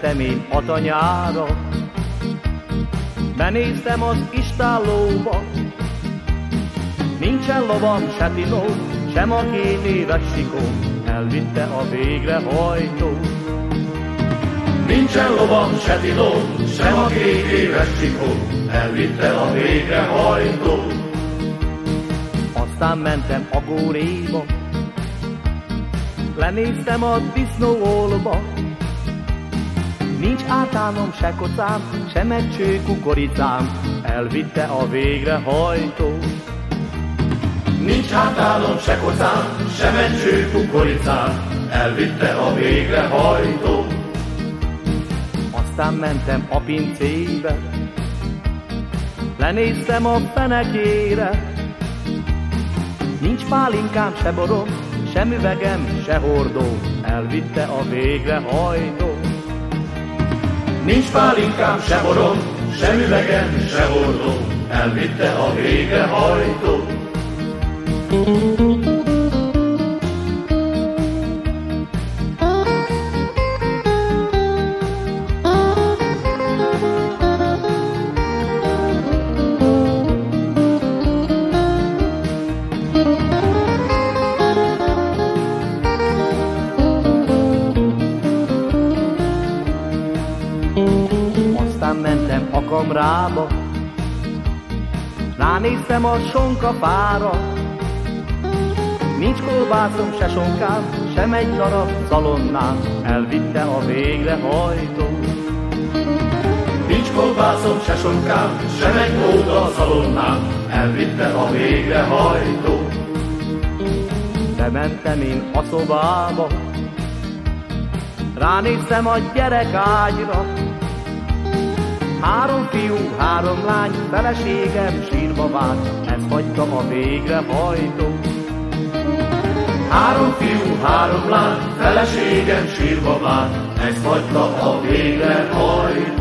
Bementem én a tanyára, benéztem az istállóba, Nincsen lovam, se tinó, sem a két éves sikó, elvitte a végrehajtó. Nincsen lovam, se tinó, sem a két éves sikó, elvitte a végrehajtó. Aztán mentem a góréba, lenéztem a disznóolba, Átánom, se kocám, se megcső kukoricám, elvitte a végrehajtó. Nincs hátálom, se kocám, se mencső kukoricám, elvitte a végrehajtó. Aztán mentem a pincébe, lenéztem a fenekére. Nincs pálinkám, se borom, se üvegem, se hordó, elvitte a végrehajtó. Nincs pálinkám, se borom, se üvegem, se hordó, elvitte a végrehajtó. Aztán mentem a kamrába, ránéztem a sonka fára, Nincs kolbászom, se sonkám, sem egy darab szalonnám, elvitte a végrehajtó. Nincs kolbászom, se sonkám, sem egy óda szalonnám, elvitte a végrehajtó. Bementem én a szobába, ránéztem a gyerek ágyra, Három fiú, három lány, feleségem sírva vált, ez hagyta a végrehajtó. Három fiú, három lány, feleségem sírva vár, ez hagyta a végrehajtó.